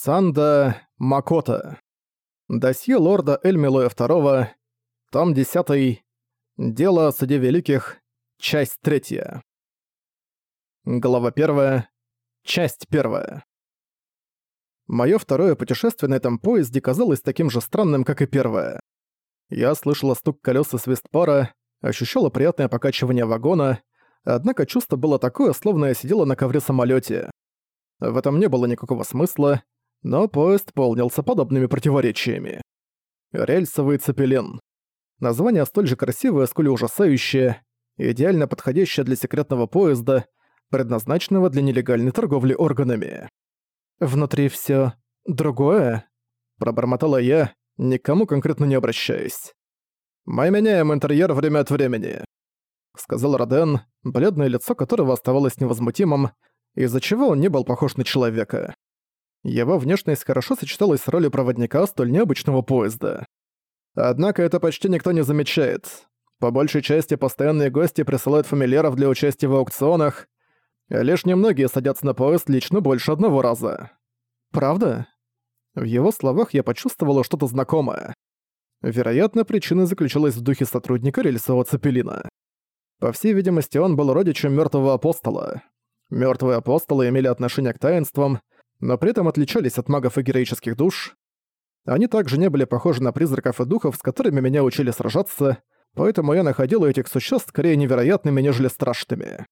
Санда Макота. Досье лорда Эльмилоя II. Том 10. Дело о Суде Великих. Часть 3. Глава 1. Часть 1. Моё второе путешествие на этом поезде казалось таким же странным, как и первое. Я слышала стук колёс и свист пара, ощущала приятное покачивание вагона, однако чувство было такое, словно я сидела на ковре-самолёте. В этом не было никакого смысла, но поезд полнился подобными противоречиями. Рельсовый цепелин. Название столь же красивое, сколь и ужасающее, идеально подходящее для секретного поезда, предназначенного для нелегальной торговли органами. «Внутри всё другое?» – пробормотала я, никому конкретно не обращаясь. «Мы меняем интерьер время от времени», — сказал Роден, бледное лицо которого оставалось невозмутимым, из-за чего он не был похож на человека. Его внешность хорошо сочеталась с ролью проводника столь необычного поезда. Однако это почти никто не замечает. По большей части постоянные гости присылают фамильяров для участия в аукционах, лишь немногие садятся на поезд лично больше одного раза. Правда? В его словах я почувствовала что-то знакомое. Вероятно, причина заключалась в духе сотрудника рельсового цепелина. По всей видимости, он был родичем мертвого апостола. Мертвые апостолы имели отношение к таинствам, но при этом отличались от магов и героических душ. Они также не были похожи на призраков и духов, с которыми меня учили сражаться, поэтому я находила этих существ скорее невероятными, нежели страшными.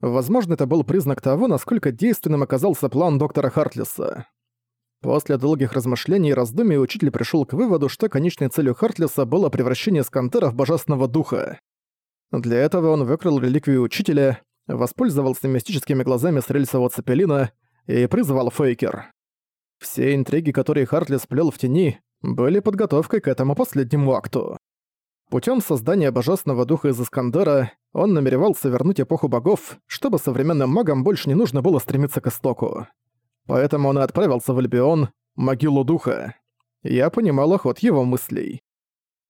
Возможно, это был признак того, насколько действенным оказался план доктора Хартлиса. После долгих размышлений и раздумий учитель пришел к выводу, что конечной целью Хартлиса было превращение Скантера в божественного духа. Для этого он выкрал реликвию учителя, воспользовался мистическими глазами с рельсового цепелина и призвал Фейкер. Все интриги, которые Хартли сплел в тени, были подготовкой к этому последнему акту. Путем создания божественного духа из Искандера он намеревался вернуть эпоху богов, чтобы современным магам больше не нужно было стремиться к истоку. Поэтому он и отправился в Альбион, могилу духа. Я понимал ход его мыслей.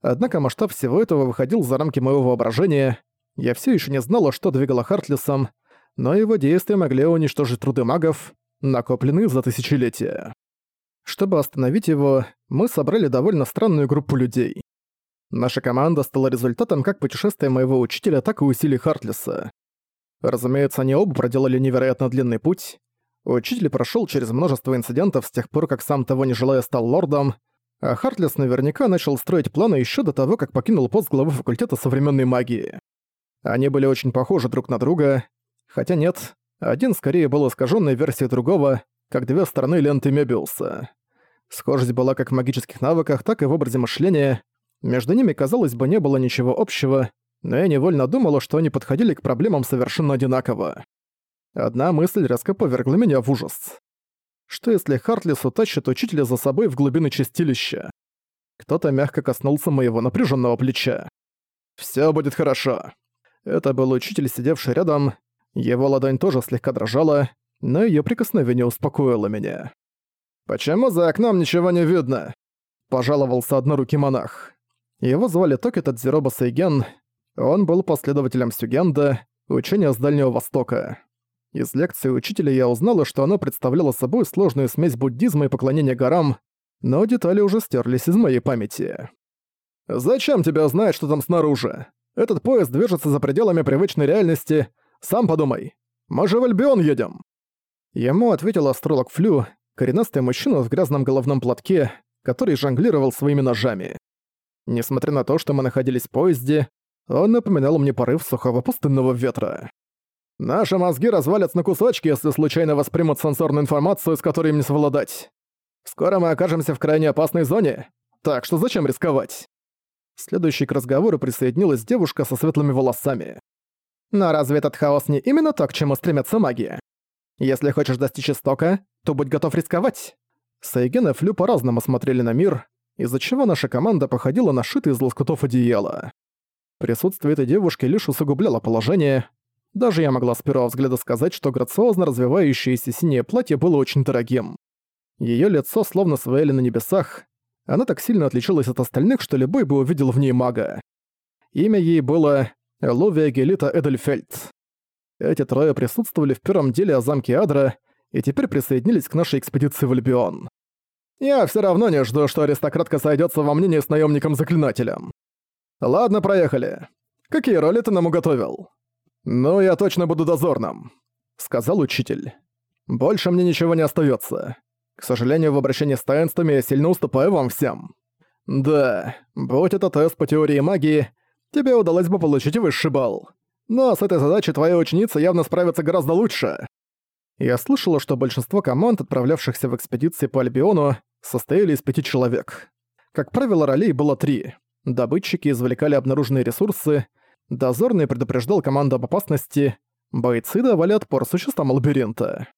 Однако масштаб всего этого выходил за рамки моего воображения. Я все еще не знала, что двигало Хартлисом, но его действия могли уничтожить труды магов, накопленные за тысячелетия. Чтобы остановить его, мы собрали довольно странную группу людей. Наша команда стала результатом как путешествия моего учителя, так и усилий Хартлиса. Разумеется, они оба проделали невероятно длинный путь. Учитель прошел через множество инцидентов с тех пор, как сам того не желая стал лордом, а Хартлис наверняка начал строить планы еще до того, как покинул пост главы факультета современной магии. Они были очень похожи друг на друга, хотя нет, один скорее был искаженной версией другого, как две стороны ленты Мебиуса. Схожесть была как в магических навыках, так и в образе мышления. Между ними, казалось бы, не было ничего общего, но я невольно думала, что они подходили к проблемам совершенно одинаково. Одна мысль резко повергла меня в ужас. Что если Хартлис утащит учителя за собой в глубины чистилища? Кто-то мягко коснулся моего напряженного плеча. Все будет хорошо». Это был учитель, сидевший рядом, его ладонь тоже слегка дрожала, но её прикосновение успокоило меня. «Почему за окном ничего не видно?» – пожаловался однорукий монах. Его звали Токета Дзироба Сайген, он был последователем Сюгенда, учения с Дальнего Востока. Из лекции учителя я узнала, что оно представляло собой сложную смесь буддизма и поклонения горам, но детали уже стерлись из моей памяти. «Зачем тебе знать, что там снаружи? Этот поезд движется за пределами привычной реальности, сам подумай. Мы же в Альбион едем!» Ему ответил астролог Флю, коренастый мужчина в грязном головном платке, который жонглировал своими ножами. Несмотря на то, что мы находились в поезде, он напоминал мне порыв сухого пустынного ветра. «Наши мозги развалятся на кусочки, если случайно воспримут сенсорную информацию, с которой им не совладать. Скоро мы окажемся в крайне опасной зоне, так что зачем рисковать?» Следующей к разговору присоединилась девушка со светлыми волосами. Но разве этот хаос не именно то, к чему стремятся маги? Если хочешь достичь истока, то будь готов рисковать. Сайген и Флю по-разному смотрели на мир, из-за чего наша команда походила на шитый из лоскутов одеяла. Присутствие этой девушки лишь усугубляло положение. Даже я могла с первого взгляда сказать, что грациозно развивающееся синее платье было очень дорогим. Её лицо словно свояли на небесах. Она так сильно отличалась от остальных, что любой бы увидел в ней мага. Имя ей было Ловия Гелита Эдельфельд. Эти трое присутствовали в первом деле о замке Адра и теперь присоединились к нашей экспедиции в Альбион. Я все равно не жду, что аристократка сойдется во мнении с наемником-заклинателем. Ладно, проехали. Какие роли ты нам уготовил? Ну, я точно буду дозорным, сказал учитель. Больше мне ничего не остается. К сожалению, в обращении с таинствами я сильно уступаю вам всем. Да, будь это тест по теории магии, тебе удалось бы получить высший балл. Но с этой задачей твоя ученица явно справится гораздо лучше. Я слышала, что большинство команд, отправлявшихся в экспедиции по Альбиону, состояли из пяти человек. Как правило, ролей было три. Добытчики извлекали обнаруженные ресурсы, дозорный предупреждал команду об опасности, бойцы давали отпор существам лабиринта.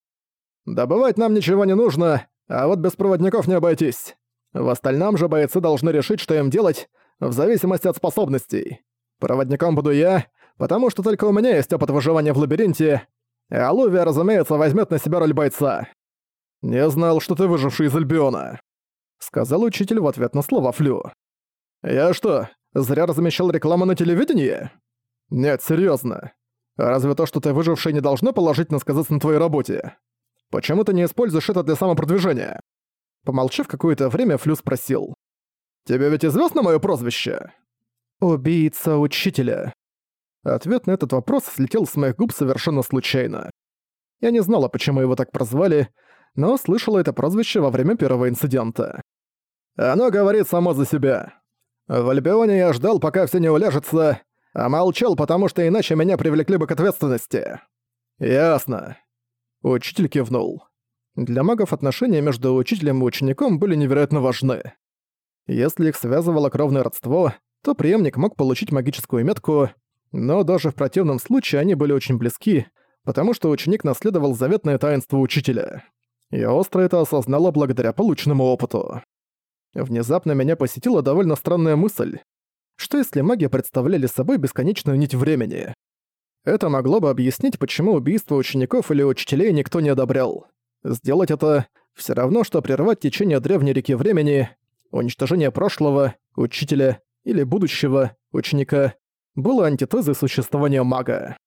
«Добывать нам ничего не нужно, а вот без проводников не обойтись. В остальном же бойцы должны решить, что им делать, в зависимости от способностей. Проводником буду я, потому что только у меня есть опыт выживания в лабиринте, а Лувия, разумеется, возьмет на себя роль бойца. «Не знал, что ты выживший из Альбиона», — сказал учитель в ответ на слова Флю. «Я что, зря размещал рекламу на телевидении?» «Нет, серьезно. Разве то, что ты выживший, не должно положительно сказаться на твоей работе? Почему ты не используешь это для самопродвижения?» Помолчав какое-то время, Флю спросил. «Тебе ведь известно мое прозвище?» «Убийца учителя». Ответ на этот вопрос слетел с моих губ совершенно случайно. Я не знала, почему его так прозвали, но слышала это прозвище во время первого инцидента. Оно говорит само за себя. В Альбионе я ждал, пока все не уляжется, а молчал, потому что иначе меня привлекли бы к ответственности. Ясно. Учитель кивнул. Для магов отношения между учителем и учеником были невероятно важны. Если их связывало кровное родство, то преемник мог получить магическую метку, но даже в противном случае они были очень близки, потому что ученик наследовал заветное таинство учителя. Я остро это осознала благодаря полученному опыту. Внезапно меня посетила довольно странная мысль. Что если маги представляли собой бесконечную нить времени? Это могло бы объяснить, почему убийство учеников или учителей никто не одобрял. Сделать это все равно, что прервать течение древней реки времени, уничтожение прошлого, учителя или будущего, ученика, было антитезой существования мага.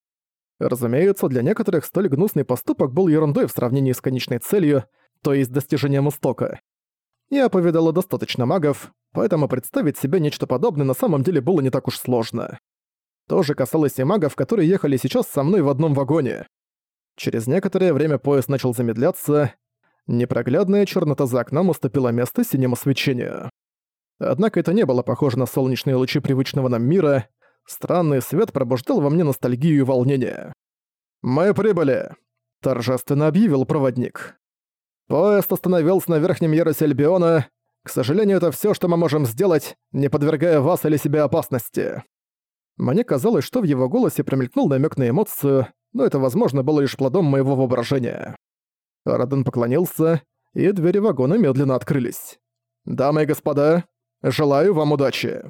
Разумеется, для некоторых столь гнусный поступок был ерундой в сравнении с конечной целью, то есть достижением устока. Я повидала достаточно магов, поэтому представить себе нечто подобное на самом деле было не так уж сложно. То же касалось и магов, которые ехали сейчас со мной в одном вагоне. Через некоторое время поезд начал замедляться, непроглядная чернота за окном уступила место синему свечению. Однако это не было похоже на солнечные лучи привычного нам мира, странный свет пробуждал во мне ностальгию и волнение. «Мы прибыли!» – торжественно объявил проводник. «Поезд остановился на верхнем ярусе Альбиона. К сожалению, это все, что мы можем сделать, не подвергая вас или себя опасности». Мне казалось, что в его голосе промелькнул намек на эмоцию, но это, возможно, было лишь плодом моего воображения. Раден поклонился, и двери вагона медленно открылись. «Дамы и господа, желаю вам удачи!»